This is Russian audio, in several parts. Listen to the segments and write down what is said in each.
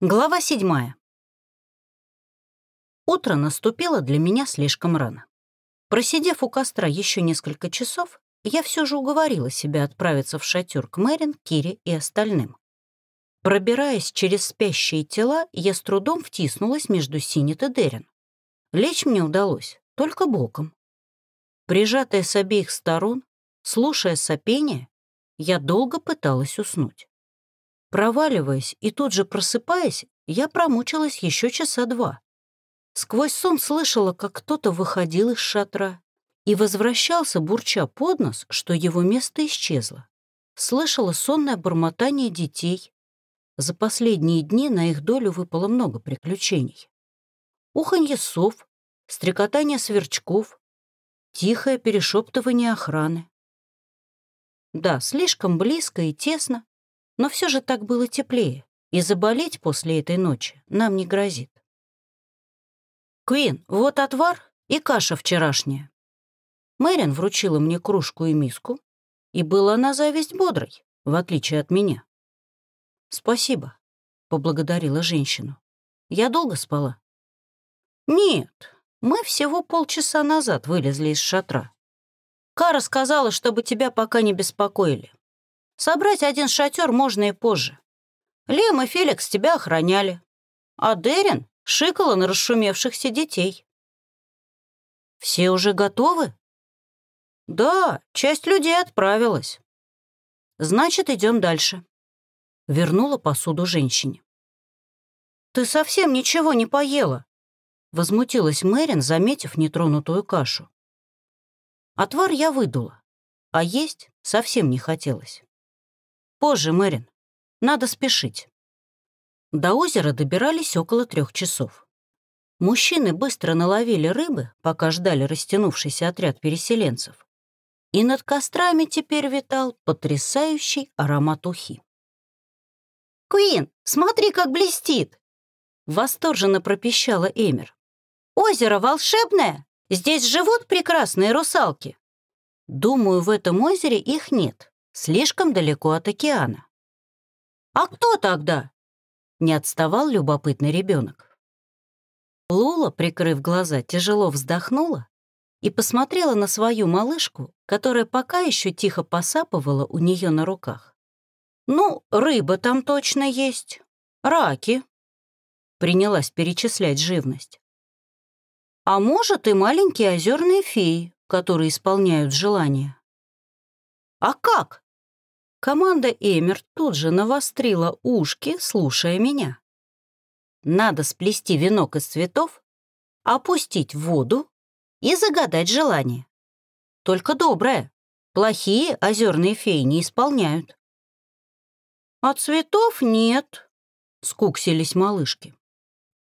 Глава седьмая. Утро наступило для меня слишком рано. Просидев у костра еще несколько часов, я все же уговорила себя отправиться в шатер к Мэрин, Кире и остальным. Пробираясь через спящие тела, я с трудом втиснулась между Синет и Дерин. Лечь мне удалось, только боком. Прижатая с обеих сторон, слушая сопение, я долго пыталась уснуть. Проваливаясь и тут же просыпаясь, я промучилась еще часа два. Сквозь сон слышала, как кто-то выходил из шатра и возвращался, бурча под нос, что его место исчезло. Слышала сонное бормотание детей. За последние дни на их долю выпало много приключений. Уханье сов, стрекотание сверчков, тихое перешептывание охраны. Да, слишком близко и тесно, но все же так было теплее, и заболеть после этой ночи нам не грозит. «Куин, вот отвар и каша вчерашняя». Мэрин вручила мне кружку и миску, и была на зависть бодрой, в отличие от меня. «Спасибо», — поблагодарила женщину. «Я долго спала?» «Нет, мы всего полчаса назад вылезли из шатра. Кара сказала, чтобы тебя пока не беспокоили. Собрать один шатер можно и позже. Лем и Феликс тебя охраняли, а Дерин шикала на расшумевшихся детей. Все уже готовы? Да, часть людей отправилась. Значит, идем дальше. Вернула посуду женщине. Ты совсем ничего не поела, возмутилась Мэрин, заметив нетронутую кашу. Отвар я выдула, а есть совсем не хотелось. Позже, Мэрин. Надо спешить. До озера добирались около трех часов. Мужчины быстро наловили рыбы, пока ждали растянувшийся отряд переселенцев. И над кострами теперь витал потрясающий аромат ухи. «Куин, смотри, как блестит!» Восторженно пропищала Эмер. «Озеро волшебное! Здесь живут прекрасные русалки!» «Думаю, в этом озере их нет слишком далеко от океана. «А кто тогда?» — не отставал любопытный ребенок. Лула, прикрыв глаза, тяжело вздохнула и посмотрела на свою малышку, которая пока еще тихо посапывала у нее на руках. «Ну, рыба там точно есть, раки», — принялась перечислять живность. «А может, и маленькие озерные феи, которые исполняют желания». «А как?» Команда Эмер тут же навострила ушки, слушая меня. Надо сплести венок из цветов, опустить в воду и загадать желание. Только доброе. Плохие озерные феи не исполняют. А цветов нет, скуксились малышки.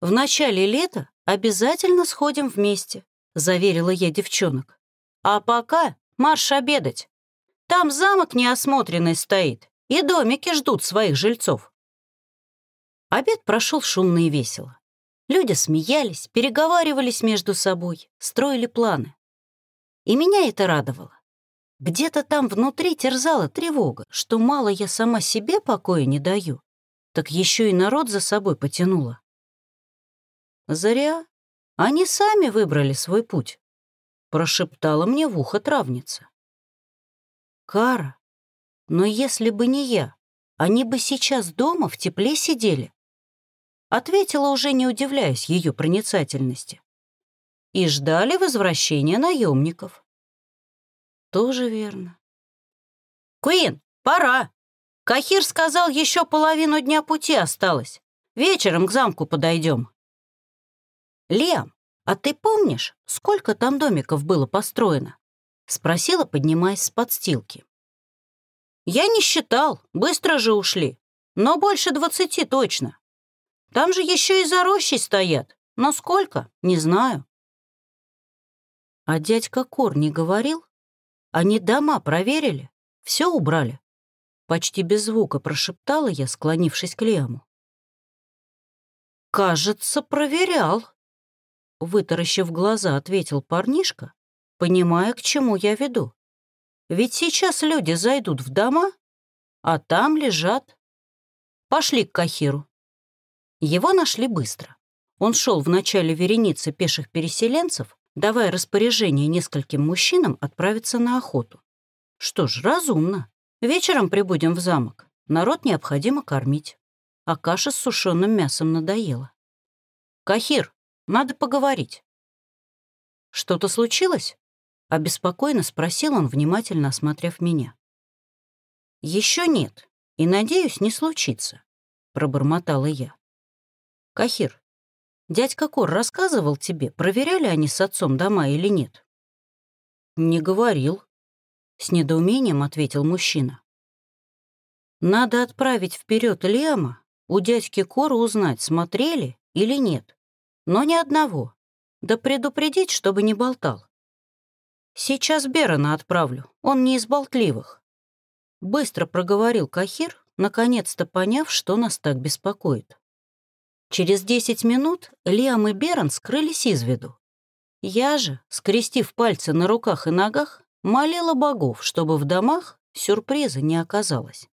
В начале лета обязательно сходим вместе, заверила я девчонок. А пока марш обедать. Там замок неосмотренный стоит, и домики ждут своих жильцов. Обед прошел шумно и весело. Люди смеялись, переговаривались между собой, строили планы. И меня это радовало. Где-то там внутри терзала тревога, что мало я сама себе покоя не даю, так еще и народ за собой потянула. Зря. Они сами выбрали свой путь, прошептала мне в ухо травница. Кара, но если бы не я, они бы сейчас дома в тепле сидели. Ответила, уже не удивляясь ее проницательности. И ждали возвращения наемников. Тоже верно. «Куин, пора!» Кахир сказал, еще половину дня пути осталось. Вечером к замку подойдем. Лиам, а ты помнишь, сколько там домиков было построено? Спросила, поднимаясь с подстилки. «Я не считал, быстро же ушли. Но больше двадцати точно. Там же еще и за рощей стоят. Но сколько? Не знаю». А дядька Кор не говорил? Они дома проверили, все убрали. Почти без звука прошептала я, склонившись к Лему. «Кажется, проверял», — вытаращив глаза, ответил парнишка, понимая, к чему я веду. Ведь сейчас люди зайдут в дома, а там лежат. Пошли к Кахиру. Его нашли быстро. Он шел в начале вереницы пеших переселенцев, давая распоряжение нескольким мужчинам отправиться на охоту. Что ж, разумно. Вечером прибудем в замок. Народ необходимо кормить. А каша с сушеным мясом надоела. «Кахир, надо поговорить». «Что-то случилось?» — обеспокоенно спросил он, внимательно осмотрев меня. «Еще нет, и, надеюсь, не случится», — пробормотала я. «Кахир, дядька Кор рассказывал тебе, проверяли они с отцом дома или нет?» «Не говорил», — с недоумением ответил мужчина. «Надо отправить вперед Лема, у дядьки Кора узнать, смотрели или нет. Но ни одного. Да предупредить, чтобы не болтал. Сейчас Берона отправлю, он не из болтливых. Быстро проговорил Кахир, наконец-то поняв, что нас так беспокоит. Через десять минут Лиам и Берон скрылись из виду. Я же, скрестив пальцы на руках и ногах, молила богов, чтобы в домах сюрприза не оказалось.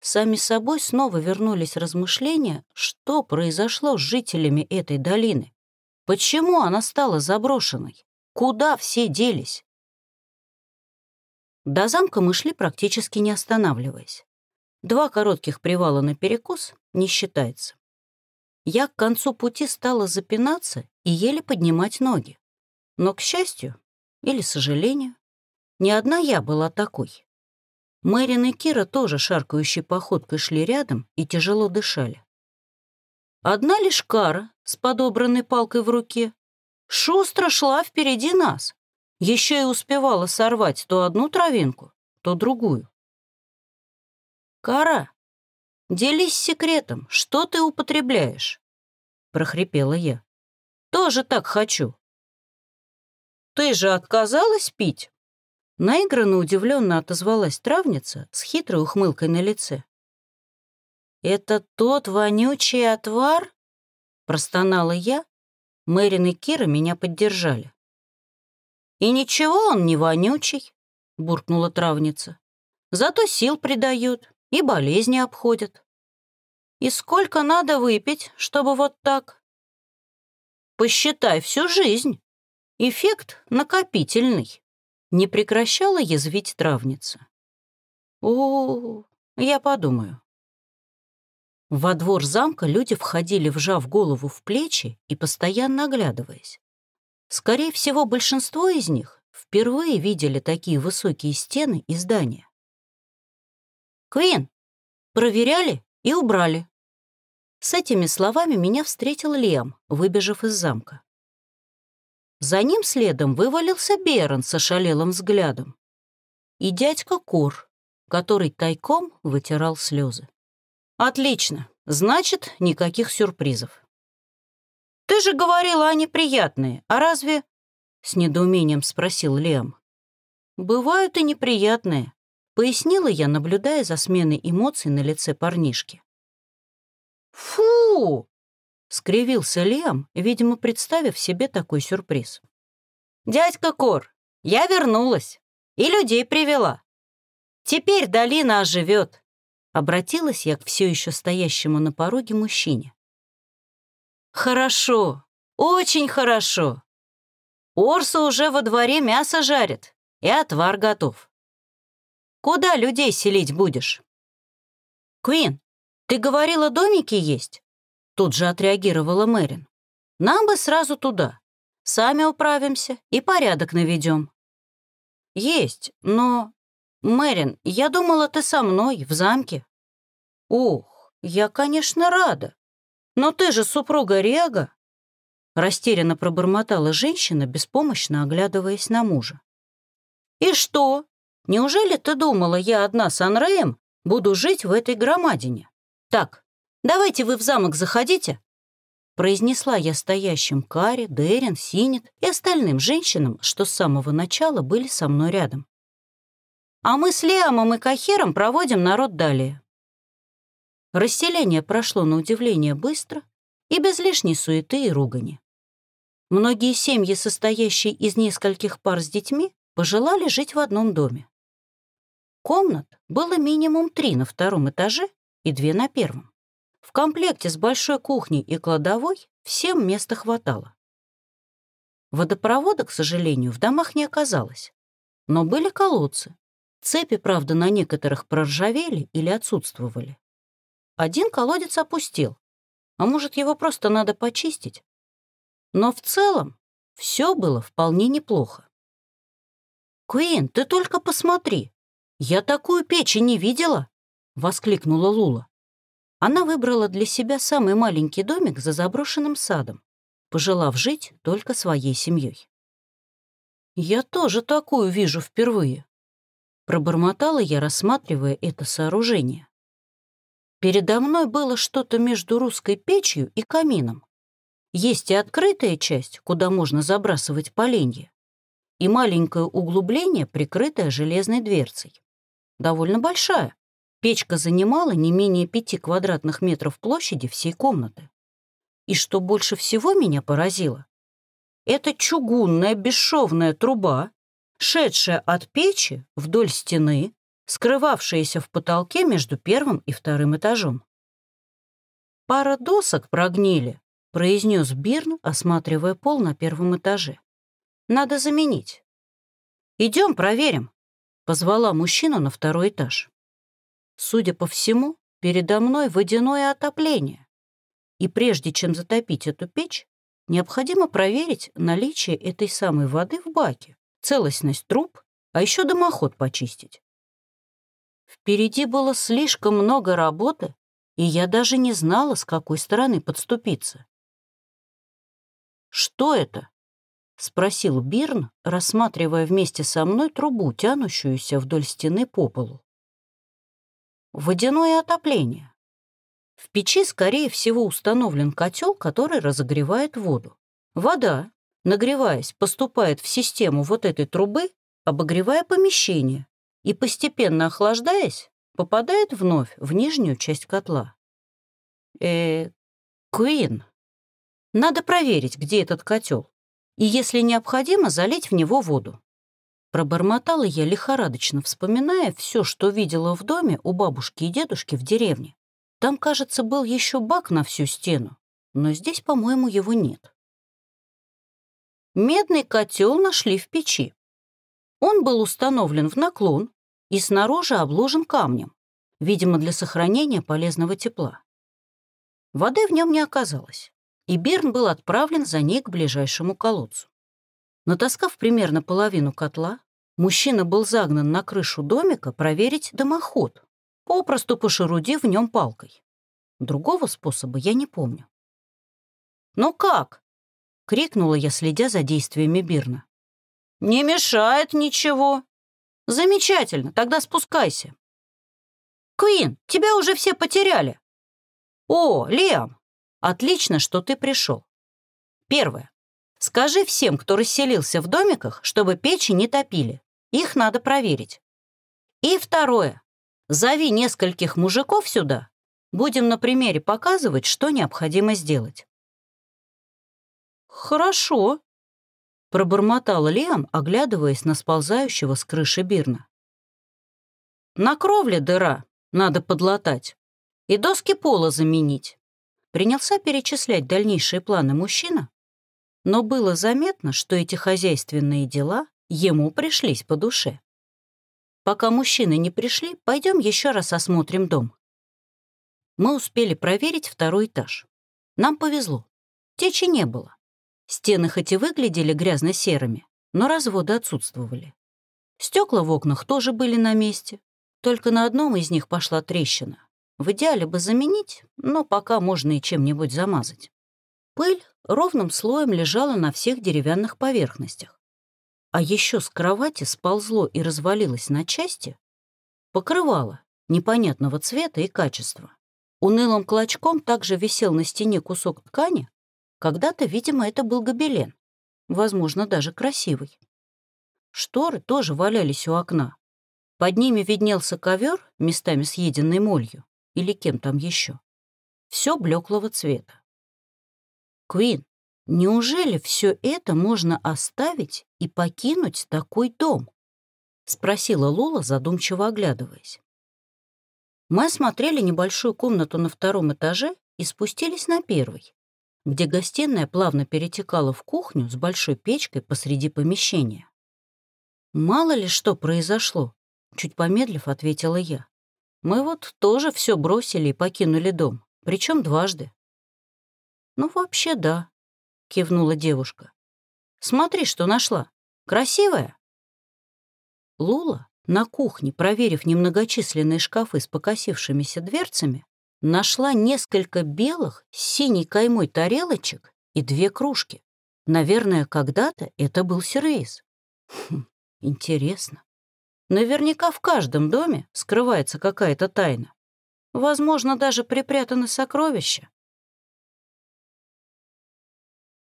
Сами собой снова вернулись размышления, что произошло с жителями этой долины. Почему она стала заброшенной? Куда все делись? До замка мы шли практически не останавливаясь. Два коротких привала на перекус не считается. Я к концу пути стала запинаться и еле поднимать ноги. Но, к счастью или сожалению, не одна я была такой. Мэрин и Кира тоже шаркающей походкой шли рядом и тяжело дышали. Одна лишь Кара с подобранной палкой в руке шустро шла впереди нас, еще и успевала сорвать то одну травинку, то другую. «Кара, делись секретом, что ты употребляешь?» — прохрипела я. «Тоже так хочу». «Ты же отказалась пить?» Наигранно удивленно отозвалась травница с хитрой ухмылкой на лице. «Это тот вонючий отвар?» — простонала я. Мэрин и Кира меня поддержали. «И ничего он не вонючий», — буркнула травница. «Зато сил придает и болезни обходят. И сколько надо выпить, чтобы вот так?» «Посчитай всю жизнь. Эффект накопительный» не прекращала язвить травница. «О, я подумаю». Во двор замка люди входили, вжав голову в плечи и постоянно оглядываясь. Скорее всего, большинство из них впервые видели такие высокие стены и здания. «Квин, проверяли и убрали». С этими словами меня встретил Лем, выбежав из замка. За ним следом вывалился Берон с ошалелым взглядом. И дядька Кур, который тайком вытирал слезы. «Отлично. Значит, никаких сюрпризов». «Ты же говорила, они приятные. А разве...» — с недоумением спросил Лем. «Бывают и неприятные», — пояснила я, наблюдая за сменой эмоций на лице парнишки. «Фу!» — скривился Лиам, видимо, представив себе такой сюрприз. «Дядька Кор, я вернулась и людей привела. Теперь долина оживет», — обратилась я к все еще стоящему на пороге мужчине. «Хорошо, очень хорошо. Орса уже во дворе мясо жарит, и отвар готов. Куда людей селить будешь?» «Квин, ты говорила, домики есть?» Тут же отреагировала Мэрин. «Нам бы сразу туда. Сами управимся и порядок наведем». «Есть, но...» «Мэрин, я думала, ты со мной, в замке». «Ух, я, конечно, рада. Но ты же супруга Рега». Растерянно пробормотала женщина, беспомощно оглядываясь на мужа. «И что? Неужели ты думала, я одна с Анреем буду жить в этой громадине? Так, Давайте вы в замок заходите», произнесла я стоящим Каре, Дерин, Синет и остальным женщинам, что с самого начала были со мной рядом. А мы с Лиамом и Кахером проводим народ далее. Расселение прошло на удивление быстро и без лишней суеты и ругани. Многие семьи, состоящие из нескольких пар с детьми, пожелали жить в одном доме. Комнат было минимум три на втором этаже и две на первом. В комплекте с большой кухней и кладовой всем места хватало. Водопровода, к сожалению, в домах не оказалось. Но были колодцы. Цепи, правда, на некоторых проржавели или отсутствовали. Один колодец опустел, а может, его просто надо почистить. Но в целом все было вполне неплохо. «Куин, ты только посмотри! Я такую печь и не видела!» — воскликнула Лула. Она выбрала для себя самый маленький домик за заброшенным садом, пожелав жить только своей семьей. «Я тоже такую вижу впервые», — пробормотала я, рассматривая это сооружение. Передо мной было что-то между русской печью и камином. Есть и открытая часть, куда можно забрасывать поленья, и маленькое углубление, прикрытое железной дверцей. Довольно большая. Печка занимала не менее пяти квадратных метров площади всей комнаты. И что больше всего меня поразило, это чугунная бесшовная труба, шедшая от печи вдоль стены, скрывавшаяся в потолке между первым и вторым этажом. «Пара досок прогнили», — произнес Бирн, осматривая пол на первом этаже. «Надо заменить». «Идем проверим», — позвала мужчину на второй этаж. Судя по всему, передо мной водяное отопление. И прежде чем затопить эту печь, необходимо проверить наличие этой самой воды в баке, целостность труб, а еще дымоход почистить. Впереди было слишком много работы, и я даже не знала, с какой стороны подступиться. «Что это?» — спросил Бирн, рассматривая вместе со мной трубу, тянущуюся вдоль стены по полу. Водяное отопление. В печи, скорее всего, установлен котел, который разогревает воду. Вода, нагреваясь, поступает в систему вот этой трубы, обогревая помещение, и, постепенно охлаждаясь, попадает вновь в нижнюю часть котла. Э, Куин. Надо проверить, где этот котел, и, если необходимо, залить в него воду. Пробормотала я лихорадочно, вспоминая все, что видела в доме у бабушки и дедушки в деревне. Там, кажется, был еще бак на всю стену, но здесь, по-моему, его нет. Медный котел нашли в печи. Он был установлен в наклон и снаружи обложен камнем, видимо, для сохранения полезного тепла. Воды в нем не оказалось, и Берн был отправлен за ней к ближайшему колодцу. Натаскав примерно половину котла, мужчина был загнан на крышу домика проверить дымоход, попросту пошерудив в нем палкой. Другого способа я не помню. «Ну как?» — крикнула я, следя за действиями Бирна. «Не мешает ничего». «Замечательно, тогда спускайся». «Куин, тебя уже все потеряли». «О, Лиам, отлично, что ты пришел. Первое. Скажи всем, кто расселился в домиках, чтобы печи не топили. Их надо проверить. И второе. Зови нескольких мужиков сюда. Будем на примере показывать, что необходимо сделать. «Хорошо», — пробормотал Лиам, оглядываясь на сползающего с крыши Бирна. «На кровле дыра, надо подлатать, и доски пола заменить». Принялся перечислять дальнейшие планы мужчина, но было заметно, что эти хозяйственные дела ему пришлись по душе. Пока мужчины не пришли, пойдем еще раз осмотрим дом. Мы успели проверить второй этаж. Нам повезло. Течи не было. Стены хоть и выглядели грязно-серыми, но разводы отсутствовали. Стекла в окнах тоже были на месте, только на одном из них пошла трещина. В идеале бы заменить, но пока можно и чем-нибудь замазать. Пыль ровным слоем лежала на всех деревянных поверхностях а еще с кровати сползло и развалилось на части, покрывало непонятного цвета и качества. Унылым клочком также висел на стене кусок ткани. Когда-то, видимо, это был гобелен, возможно, даже красивый. Шторы тоже валялись у окна. Под ними виднелся ковер, местами съеденный молью, или кем там еще. Все блеклого цвета. «Квин, Неужели все это можно оставить и покинуть такой дом? Спросила Лола, задумчиво оглядываясь. Мы осмотрели небольшую комнату на втором этаже и спустились на первый, где гостиная плавно перетекала в кухню с большой печкой посреди помещения. «Мало ли что произошло», — чуть помедлив ответила я. «Мы вот тоже все бросили и покинули дом, причем дважды». «Ну, вообще да», — кивнула девушка. «Смотри, что нашла. Красивая?» Лула на кухне, проверив немногочисленные шкафы с покосившимися дверцами, нашла несколько белых с синей каймой тарелочек и две кружки. Наверное, когда-то это был сервиз. Хм, интересно. Наверняка в каждом доме скрывается какая-то тайна. Возможно, даже припрятаны сокровища.